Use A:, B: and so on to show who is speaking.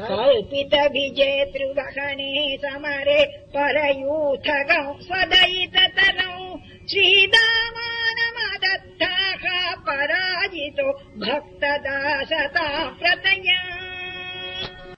A: ल्पित विजेतृवहने समरे परयूथकौ स्वदयिततनौ श्रीदामानमदत्ताः पराजितो भक्तदासता प्रत